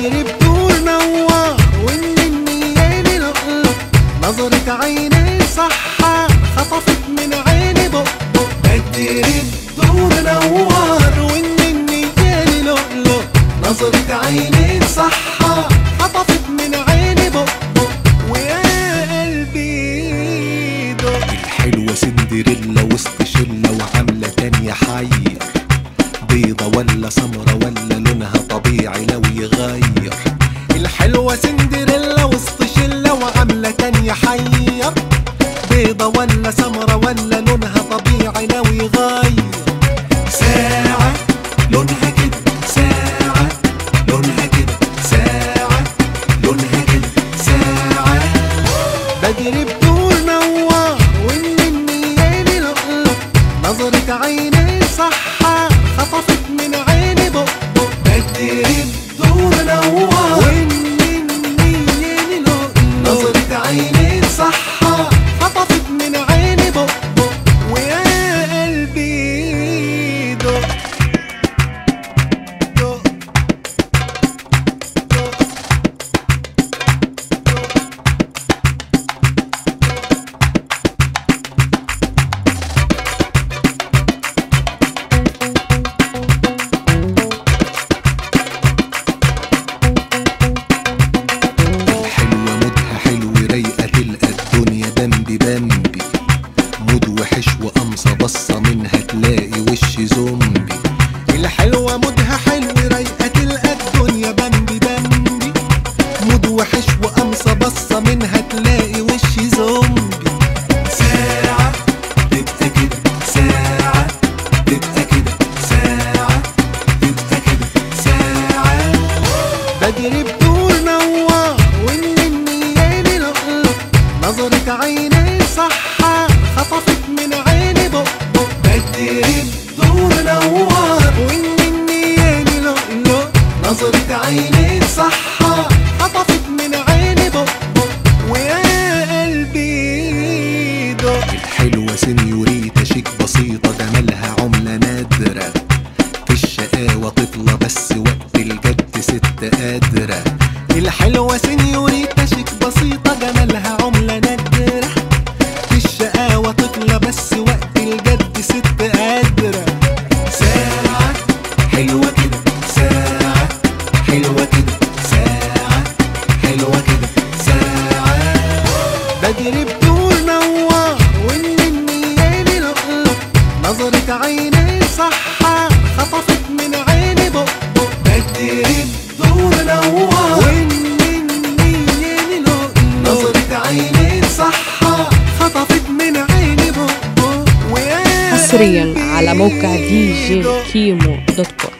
بدري بدور نوار وان النيالي لقلق نظرة عيني صحة خطفت من عيني بق لقلق نظرة عيني صحة خطفت من عيني بق ويا قلبي دق الحلوة سندريلا وسط شلة وعاملة تانية حير بيضة ولا سمرة ولا لونها طبيعي لو يغير الحلوة سندريلا وسط شلة وعاملة تانية حير. بيضة ولا سمرة ولا لونها طبيعي لو يغير ساعة لونها كده ساعة لونها كده ساعة لونها كده ساعة. بدري بدور نوار وان النيالي نظرة عيني صحة خطفت من عيني بق بق بدري بدور نوار نظرة عيني صحة خطفت من عيني بق بق بدري بدور نوار. وان النيالي لقلق نظرة عيني صحة خطفت من عيني بق بق ويا قلبي دق الحلوة سنيوريتا شيك بسيطة جمالها عملة نادرة. في الشقاوة طفلة بس وقت الجد ست قادرة. الحلوة سنيوريتا نظرة عيني صحة خطفت من عيني بق بق. بدري بدور نوار وان النيالي لقلق نظرة عيني صحة خطفت من عيني بق بق. ويا حصريا على موقع دي جي. كيمو دوت كوم.